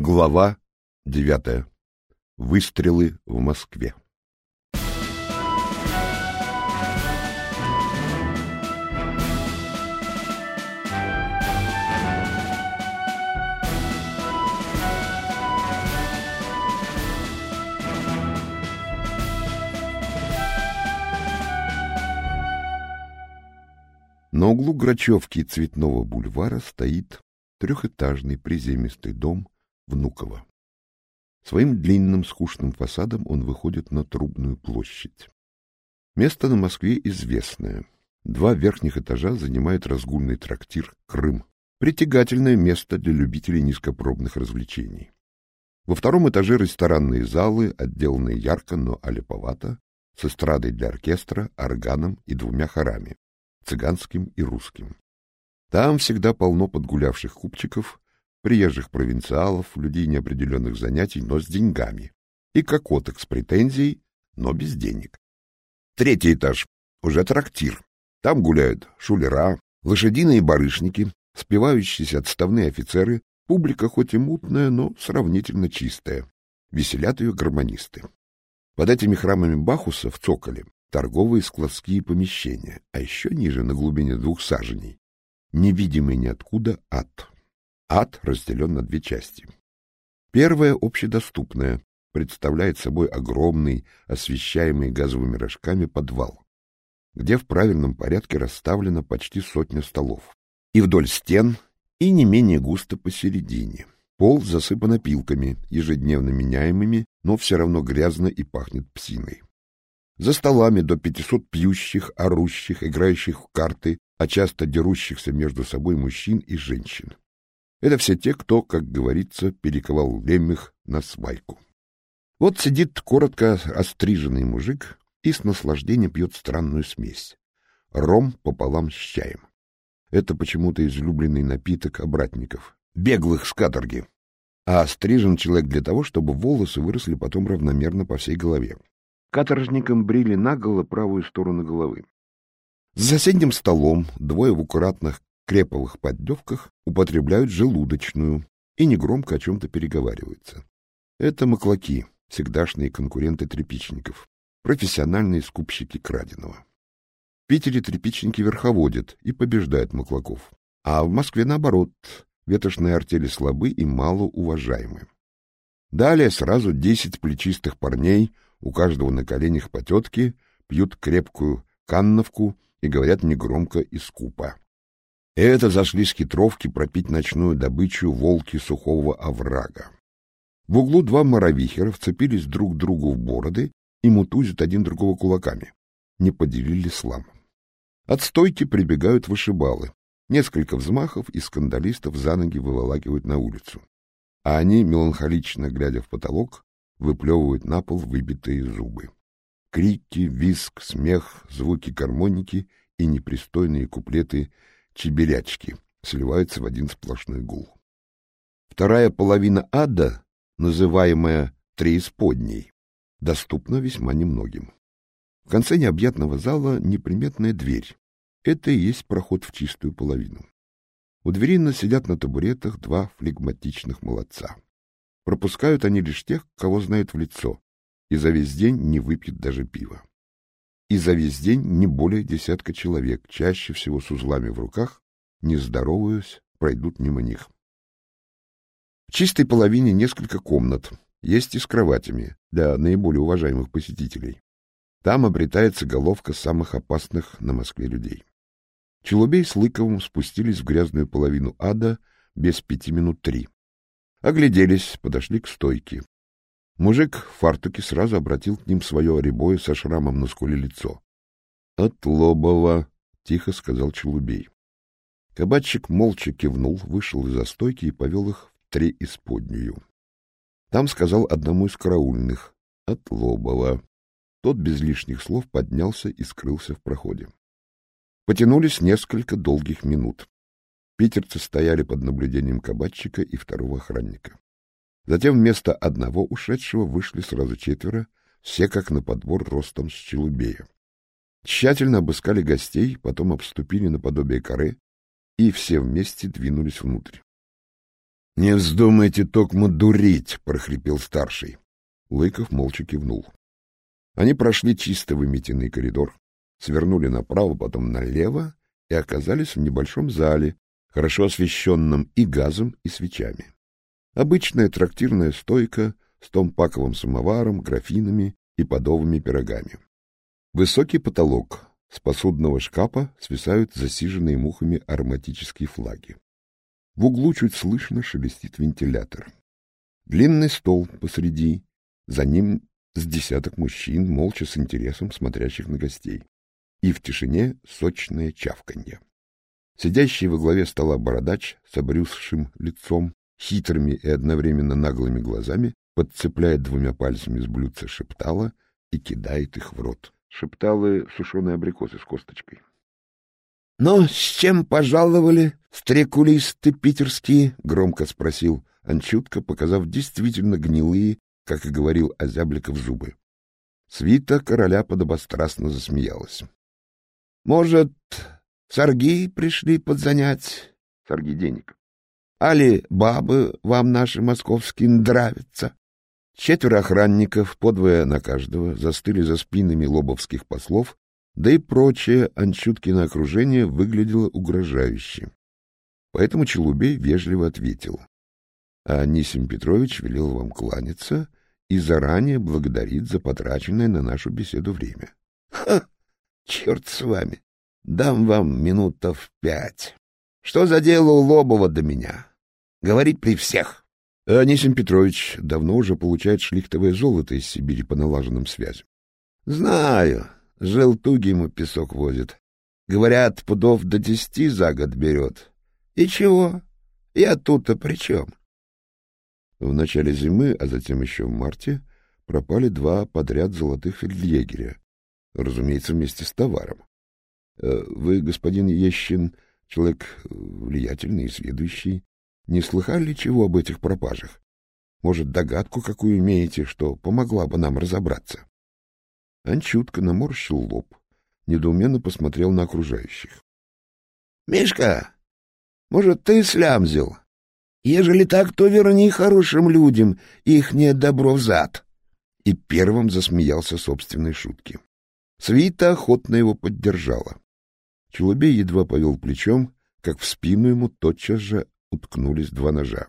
Глава девятая. Выстрелы в Москве. На углу Грачевки и Цветного бульвара стоит трехэтажный приземистый дом Внуково. Своим длинным скучным фасадом он выходит на Трубную площадь. Место на Москве известное. Два верхних этажа занимает разгульный трактир «Крым». Притягательное место для любителей низкопробных развлечений. Во втором этаже ресторанные залы, отделанные ярко, но аляповато, с эстрадой для оркестра, органом и двумя хорами — цыганским и русским. Там всегда полно подгулявших купчиков, приезжих провинциалов, людей неопределенных занятий, но с деньгами, и кокоток с претензией, но без денег. Третий этаж — уже трактир. Там гуляют шулера, лошадиные барышники, спевающиеся отставные офицеры, публика хоть и мутная, но сравнительно чистая. Веселят ее гармонисты. Под этими храмами Бахуса в цоколе торговые складские помещения, а еще ниже, на глубине двух саженей, невидимый ниоткуда ад. Ад разделен на две части. Первая, общедоступная, представляет собой огромный, освещаемый газовыми рожками подвал, где в правильном порядке расставлено почти сотня столов. И вдоль стен, и не менее густо посередине. Пол засыпан опилками, ежедневно меняемыми, но все равно грязно и пахнет псиной. За столами до пятисот пьющих, орущих, играющих в карты, а часто дерущихся между собой мужчин и женщин. Это все те, кто, как говорится, перековал лемех на свайку. Вот сидит коротко остриженный мужик и с наслаждением пьет странную смесь. Ром пополам с чаем. Это почему-то излюбленный напиток обратников, беглых с каторги. А острижен человек для того, чтобы волосы выросли потом равномерно по всей голове. Каторжникам брили наголо правую сторону головы. За соседним столом двое в аккуратных креповых поддевках употребляют желудочную и негромко о чем-то переговариваются. Это маклаки, всегдашние конкуренты тряпичников, профессиональные скупщики краденого. В Питере тряпичники верховодят и побеждают маклаков, а в Москве, наоборот, ветошные артели слабы и мало уважаемы. Далее сразу десять плечистых парней, у каждого на коленях по пьют крепкую канновку и говорят негромко и скупо. Это зашли с хитровки пропить ночную добычу волки сухого оврага. В углу два моровихера вцепились друг другу в бороды и мутузят один другого кулаками. Не поделили слам. От стойки прибегают вышибалы. Несколько взмахов и скандалистов за ноги выволакивают на улицу. А они, меланхолично глядя в потолок, выплевывают на пол выбитые зубы. Крики, визг, смех, звуки гармоники и непристойные куплеты чеберячки сливаются в один сплошной гул. Вторая половина ада, называемая преисподней, доступна весьма немногим. В конце необъятного зала неприметная дверь. Это и есть проход в чистую половину. У двери сидят на табуретах два флегматичных молодца. Пропускают они лишь тех, кого знают в лицо, и за весь день не выпьют даже пива и за весь день не более десятка человек, чаще всего с узлами в руках, не здороваясь, пройдут мимо них. В чистой половине несколько комнат, есть и с кроватями для наиболее уважаемых посетителей. Там обретается головка самых опасных на Москве людей. Челубей с Лыковым спустились в грязную половину ада без пяти минут три. Огляделись, подошли к стойке. Мужик в фартуке сразу обратил к ним свое рябое со шрамом на скуле лицо. — От Лобова, — тихо сказал Челубей. Кабачик молча кивнул, вышел из-за стойки и повел их в три исподнюю. Там сказал одному из караульных — от Лобова. Тот без лишних слов поднялся и скрылся в проходе. Потянулись несколько долгих минут. Питерцы стояли под наблюдением кабачика и второго охранника. Затем вместо одного ушедшего вышли сразу четверо, все как на подбор ростом с челубея. Тщательно обыскали гостей, потом обступили наподобие коры, и все вместе двинулись внутрь. Не вздумайте токмо дурить, прохрипел старший. Лыков молча кивнул. Они прошли чисто выметенный коридор, свернули направо, потом налево и оказались в небольшом зале, хорошо освещенном и газом, и свечами. Обычная трактирная стойка с томпаковым самоваром, графинами и подовыми пирогами. Высокий потолок, с посудного шкафа свисают засиженные мухами ароматические флаги. В углу чуть слышно шелестит вентилятор. Длинный стол посреди, за ним с десяток мужчин, молча с интересом смотрящих на гостей. И в тишине сочное чавканье. Сидящий во главе стола бородач с обрюзшим лицом, хитрыми и одновременно наглыми глазами, подцепляет двумя пальцами с блюдца шептала и кидает их в рот. Шепталы сушеные абрикосы с косточкой. — Но с чем пожаловали стрекулисты питерские? — громко спросил Анчутка, показав действительно гнилые, как и говорил Озябликов, зубы. Свита короля подобострастно засмеялась. — Может, Сарги пришли подзанять. Сарги денег. Али бабы вам наши московские нравятся. Четверо охранников, подвое на каждого, застыли за спинами лобовских послов, да и прочее Анчуткино окружение выглядело угрожающе. Поэтому Челубей вежливо ответил. А Анисим Петрович велел вам кланяться и заранее благодарит за потраченное на нашу беседу время. — Ха! Черт с вами! Дам вам минутов пять. Что за дело у Лобова до меня? Говорить при всех. Анисим Петрович давно уже получает шлихтовое золото из Сибири по налаженным связям. Знаю. Желтуги ему песок возит. Говорят, пудов до десяти за год берет. И чего? Я тут-то при чем? В начале зимы, а затем еще в марте, пропали два подряд золотых фельдъегеря, разумеется, вместе с товаром. Э, вы, господин Ещин, человек влиятельный и сведущий, не слыхали чего об этих пропажах? Может, догадку какую имеете, что помогла бы нам разобраться? Анчутка наморщил лоб, недоуменно посмотрел на окружающих. — Мишка, может, ты слямзил? Ежели так, то верни хорошим людям их не добро взад. И первым засмеялся собственной шутки. Свита охотно его поддержала. Челубей едва повел плечом, как в спину ему тотчас же уткнулись два ножа.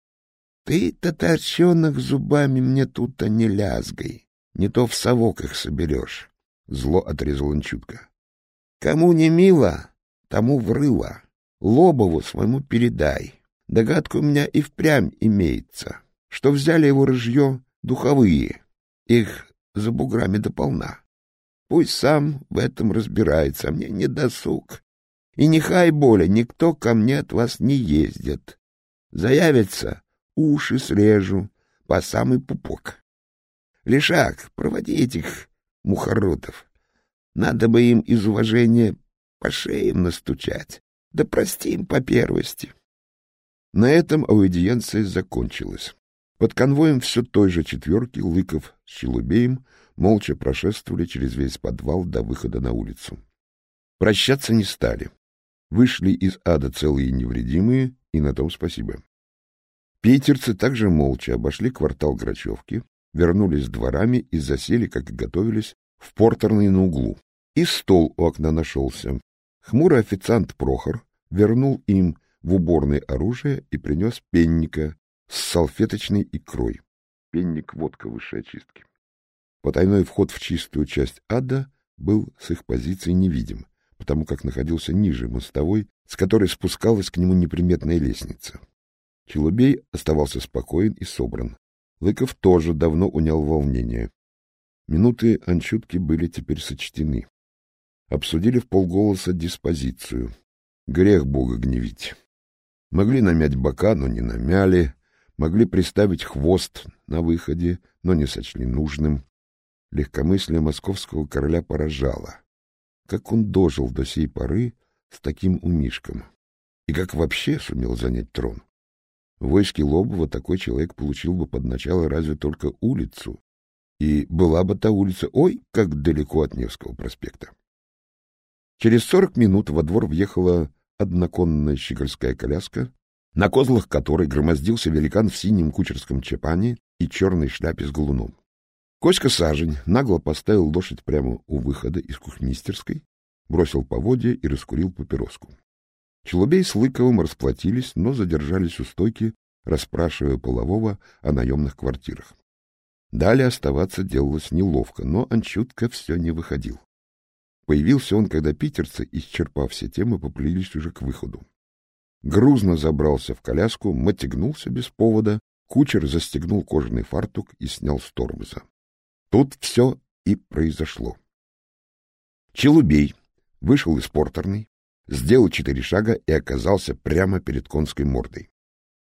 — Ты, татарчонок, зубами мне тут-то не лязгай, не то в совок их соберешь, — зло отрезал он чутко. — Кому не мило, тому врыло. Лобову своему передай. Догадка у меня и впрямь имеется, что взяли его рыжье духовые, их за буграми дополна. Пусть сам в этом разбирается, мне не досуг. И нехай боля, никто ко мне от вас не ездит. Заявится, уши срежу по самый пупок. Лишак, проводи этих мухоротов. Надо бы им из уважения по шеям настучать, да простим по первости. На этом аудиенция закончилась. Под конвоем все той же четверки Лыков с Челубеем молча прошествовали через весь подвал до выхода на улицу. Прощаться не стали. Вышли из ада целые невредимые, и на том спасибо. Питерцы также молча обошли квартал Грачевки, вернулись дворами и засели, как и готовились, в портерной на углу. И стол у окна нашелся. Хмурый официант Прохор вернул им в уборное оружие и принес пенника с салфеточной икрой. Пенник — водка высшей очистки. Потайной вход в чистую часть ада был с их позиции невидим, потому как находился ниже мостовой, с которой спускалась к нему неприметная лестница. Челубей оставался спокоен и собран. Лыков тоже давно унял волнение. Минуты анчутки были теперь сочтены. Обсудили в полголоса диспозицию. Грех Бога гневить. Могли намять бока, но не намяли. Могли приставить хвост на выходе, но не сочли нужным легкомыслие московского короля поражало. Как он дожил до сей поры с таким умишком? И как вообще сумел занять трон? В войске Лобова такой человек получил бы под начало разве только улицу, и была бы та улица, ой, как далеко от Невского проспекта. Через сорок минут во двор въехала одноконная щегольская коляска, на козлах которой громоздился великан в синем кучерском чепане и черной шляпе с галуном. Коська Сажень нагло поставил лошадь прямо у выхода из кухмистерской, бросил поводья и раскурил папироску. Челубей с Лыковым расплатились, но задержались у стойки, расспрашивая Полового о наемных квартирах. Далее оставаться делалось неловко, но Анчутка все не выходил. Появился он, когда питерцы, исчерпав все темы, поплелись уже к выходу. Грузно забрался в коляску, мотягнулся без повода, кучер застегнул кожаный фартук и снял с тормоза. Тут все и произошло. Челубей вышел из портерной, сделал четыре шага и оказался прямо перед конской мордой.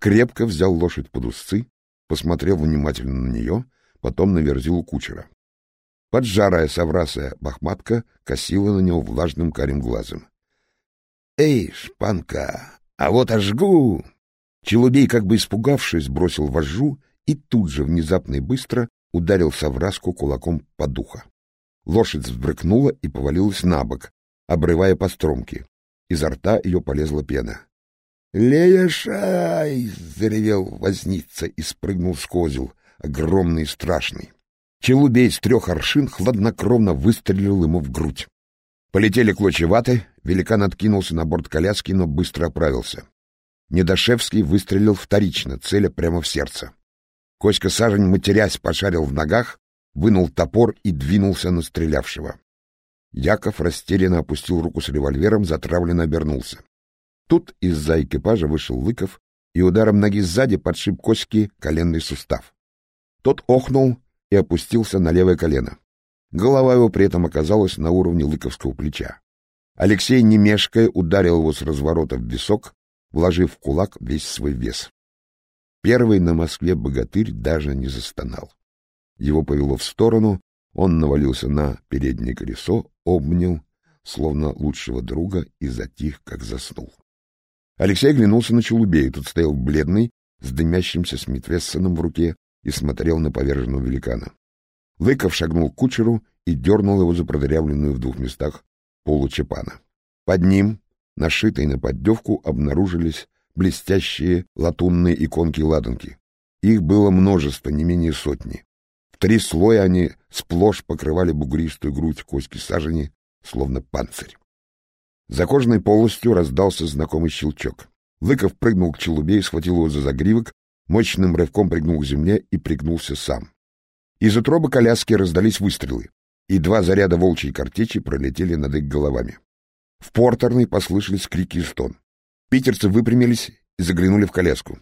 Крепко взял лошадь под узцы, посмотрел внимательно на нее, потом наверзил у кучера. Поджарая соврасая бахматка косила на него влажным карим глазом. — Эй, шпанка, а вот ожгу! Челубей, как бы испугавшись, бросил вожжу и тут же, внезапно и быстро, ударил совраску кулаком по духа. Лошадь взбрыкнула и повалилась на бок, обрывая постромки. Изо рта ее полезла пена. — Леяшай! — заревел возница и спрыгнул с козел, огромный и страшный. Челубей с трех аршин хладнокровно выстрелил ему в грудь. Полетели клочья великан откинулся на борт коляски, но быстро оправился. Недошевский выстрелил вторично, целя прямо в сердце. Коська Сажень, матерясь, пошарил в ногах, вынул топор и двинулся на стрелявшего. Яков растерянно опустил руку с револьвером, затравленно обернулся. Тут из-за экипажа вышел Лыков и ударом ноги сзади подшиб Коське коленный сустав. Тот охнул и опустился на левое колено. Голова его при этом оказалась на уровне лыковского плеча. Алексей, не мешкая, ударил его с разворота в висок, вложив в кулак весь свой вес. Первый на Москве богатырь даже не застонал. Его повело в сторону, он навалился на переднее колесо, обнял, словно лучшего друга, и затих, как заснул. Алексей оглянулся на Челубея, тот стоял бледный, с дымящимся Смитвессоном в руке, и смотрел на поверженного великана. Лыков шагнул к кучеру и дернул его за продырявленную в двух местах полу чепана. Под ним, нашитой на поддевку, обнаружились блестящие латунные иконки-ладанки. Их было множество, не менее сотни. В три слоя они сплошь покрывали бугристую грудь коськи сажени, словно панцирь. За кожаной полостью раздался знакомый щелчок. Лыков прыгнул к челубе и схватил его за загривок, мощным рывком пригнул к земле и пригнулся сам. Из утробы коляски раздались выстрелы, и два заряда волчьей картечи пролетели над их головами. В портерной послышались крики и стон. Питерцы выпрямились и заглянули в коляску.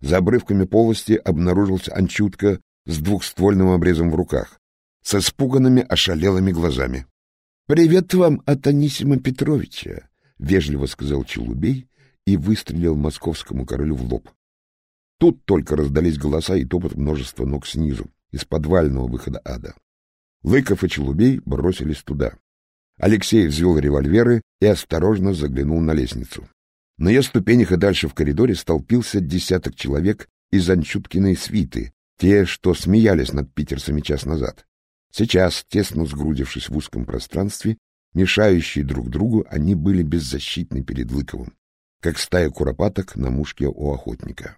За обрывками полости обнаружился Анчутка с двухствольным обрезом в руках, с испуганными ошалелыми глазами. — Привет вам от Анисима Петровича, — вежливо сказал Челубей и выстрелил московскому королю в лоб. Тут только раздались голоса и топот множества ног снизу, из подвального выхода ада. Лыков и Челубей бросились туда. Алексей взвел револьверы и осторожно заглянул на лестницу. На ее ступенях и дальше в коридоре столпился десяток человек из Анчуткиной свиты, те, что смеялись над питерцами час назад. Сейчас, тесно сгрудившись в узком пространстве, мешающие друг другу, они были беззащитны перед Лыковым, как стая куропаток на мушке у охотника.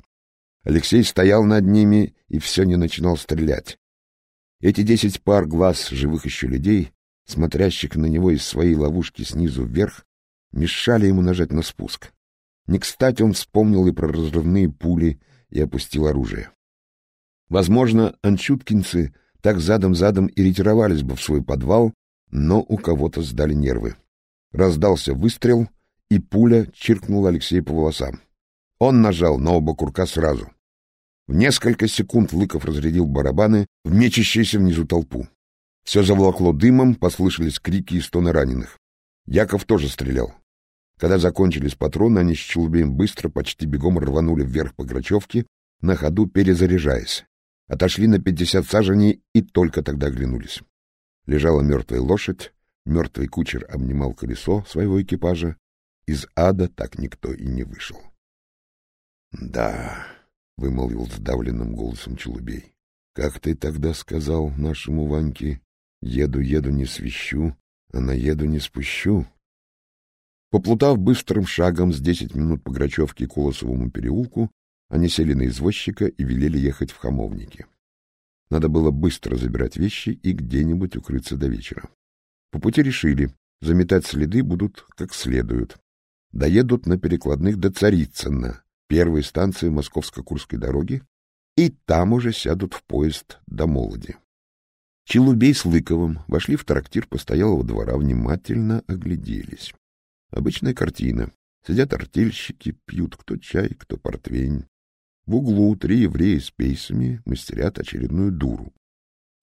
Алексей стоял над ними и все не начинал стрелять. Эти десять пар глаз живых еще людей, смотрящих на него из своей ловушки снизу вверх, мешали ему нажать на спуск. Не кстати он вспомнил и про разрывные пули и опустил оружие. Возможно, анчуткинцы так задом-задом и ретировались бы в свой подвал, но у кого-то сдали нервы. Раздался выстрел, и пуля чиркнула Алексея по волосам. Он нажал на оба курка сразу. В несколько секунд Лыков разрядил барабаны в мечащуюся внизу толпу. Все заволокло дымом, послышались крики и стоны раненых. Яков тоже стрелял. Когда закончились патроны, они с Челубеем быстро, почти бегом рванули вверх по Грачевке, на ходу перезаряжаясь. Отошли на пятьдесят саженей и только тогда оглянулись. Лежала мертвая лошадь, мертвый кучер обнимал колесо своего экипажа. Из ада так никто и не вышел. — Да, — вымолвил сдавленным голосом Челубей. — Как ты тогда сказал нашему Ваньке, еду-еду не свищу, а наеду не спущу? Поплутав быстрым шагом с десять минут по Грачевке и Колосовому переулку, они сели на извозчика и велели ехать в Хамовники. Надо было быстро забирать вещи и где-нибудь укрыться до вечера. По пути решили, заметать следы будут как следует. Доедут на перекладных до Царицына, первой станции Московско-Курской дороги, и там уже сядут в поезд до Молоди. Челубей с Лыковым вошли в трактир постоялого двора, внимательно огляделись. Обычная картина. Сидят артельщики, пьют кто чай, кто портвейн. В углу три еврея с пейсами мастерят очередную дуру.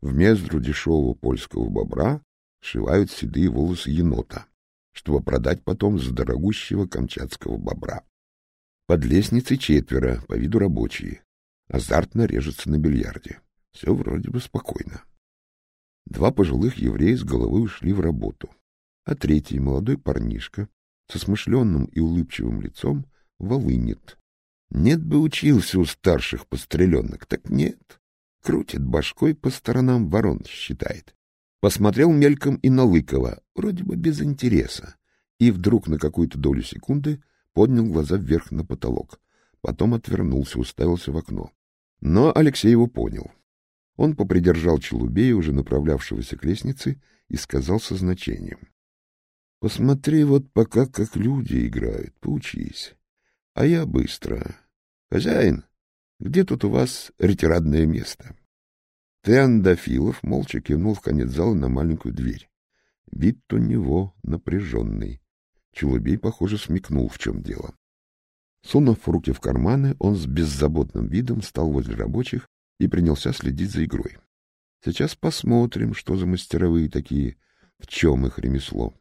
В мездру дешевого польского бобра шивают седые волосы енота, чтобы продать потом за дорогущего камчатского бобра. Под лестницей четверо, по виду рабочие. Азартно режутся на бильярде. Все вроде бы спокойно. Два пожилых еврея с головы ушли в работу, а третий, молодой парнишка, со смышленным и улыбчивым лицом, волынет. Нет бы учился у старших постреленных, так нет. Крутит башкой по сторонам ворон, считает. Посмотрел мельком и на Лыкова, вроде бы без интереса, и вдруг на какую-то долю секунды поднял глаза вверх на потолок. Потом отвернулся, уставился в окно. Но Алексей его понял. Он попридержал Челубея, уже направлявшегося к лестнице, и сказал со значением. — Посмотри вот пока, как люди играют, поучись. А я быстро. Хозяин, где тут у вас ретирадное место? Теандафилов молча кивнул в конец зала на маленькую дверь. Вид у него напряженный. Челубей, похоже, смекнул, в чем дело. Сунув руки в карманы, он с беззаботным видом стал возле рабочих и принялся следить за игрой. Сейчас посмотрим, что за мастеровые такие, в чем их ремесло.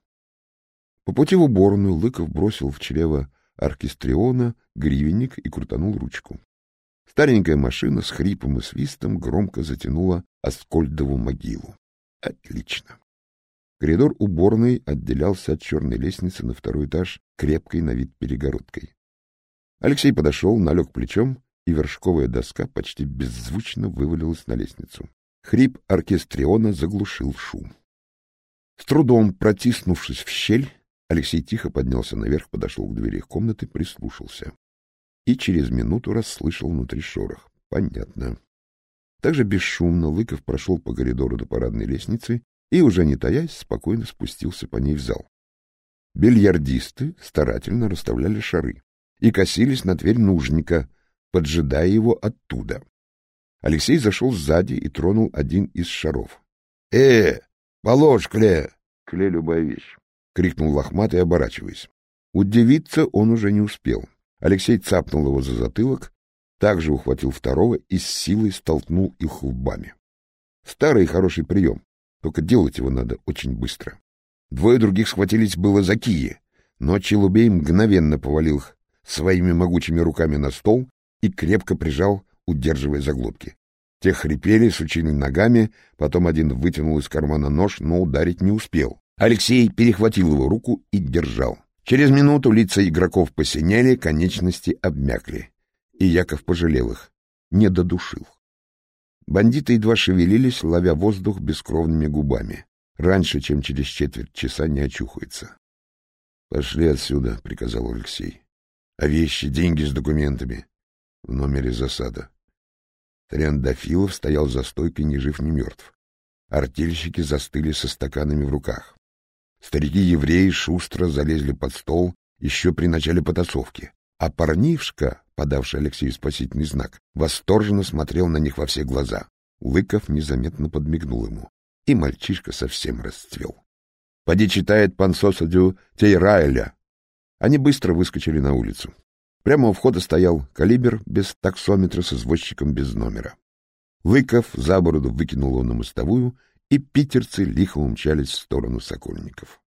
По пути в уборную Лыков бросил в чрево оркестриона гривенник и крутанул ручку. Старенькая машина с хрипом и свистом громко затянула Аскольдову могилу. Отлично. Коридор уборной отделялся от черной лестницы на второй этаж крепкой на вид перегородкой. Алексей подошел, налег плечом и вершковая доска почти беззвучно вывалилась на лестницу. Хрип оркестриона заглушил шум. С трудом протиснувшись в щель, Алексей тихо поднялся наверх, подошел к двери комнаты, прислушался. И через минуту расслышал внутри шорох. Понятно. Также бесшумно Лыков прошел по коридору до парадной лестницы и, уже не таясь, спокойно спустился по ней в зал. Бильярдисты старательно расставляли шары и косились на дверь нужника, поджидая его оттуда. Алексей зашел сзади и тронул один из шаров. — Э, положь кле! Кле — любая вещь! — крикнул лохматый, оборачиваясь. Удивиться он уже не успел. Алексей цапнул его за затылок, также ухватил второго и с силой столкнул их лбами. Старый хороший прием, только делать его надо очень быстро. Двое других схватились было за кии, но Челубей мгновенно повалил их своими могучими руками на стол и крепко прижал, удерживая за глотки. Те хрипели, сучили ногами, потом один вытянул из кармана нож, но ударить не успел. Алексей перехватил его руку и держал. Через минуту лица игроков посинели, конечности обмякли. И Яков пожалел их, не додушил. Бандиты едва шевелились, ловя воздух бескровными губами. Раньше, чем через четверть часа, не очухается. — Пошли отсюда, — приказал Алексей. — А вещи, деньги с документами? в номере засада. Триандафилов стоял за стойкой ни жив, ни мертв. Артельщики застыли со стаканами в руках. Старики-евреи шустро залезли под стол еще при начале потасовки, а парнишка, подавший Алексею спасительный знак, восторженно смотрел на них во все глаза. Лыков незаметно подмигнул ему, и мальчишка совсем расцвел. — Поди читает пан Сосадю Тейраэля. Они быстро выскочили на улицу. Прямо у входа стоял калибр без таксометра с извозчиком без номера. Лыков за бороду выкинул его на мостовую, и питерцы лихо умчались в сторону Сокольников.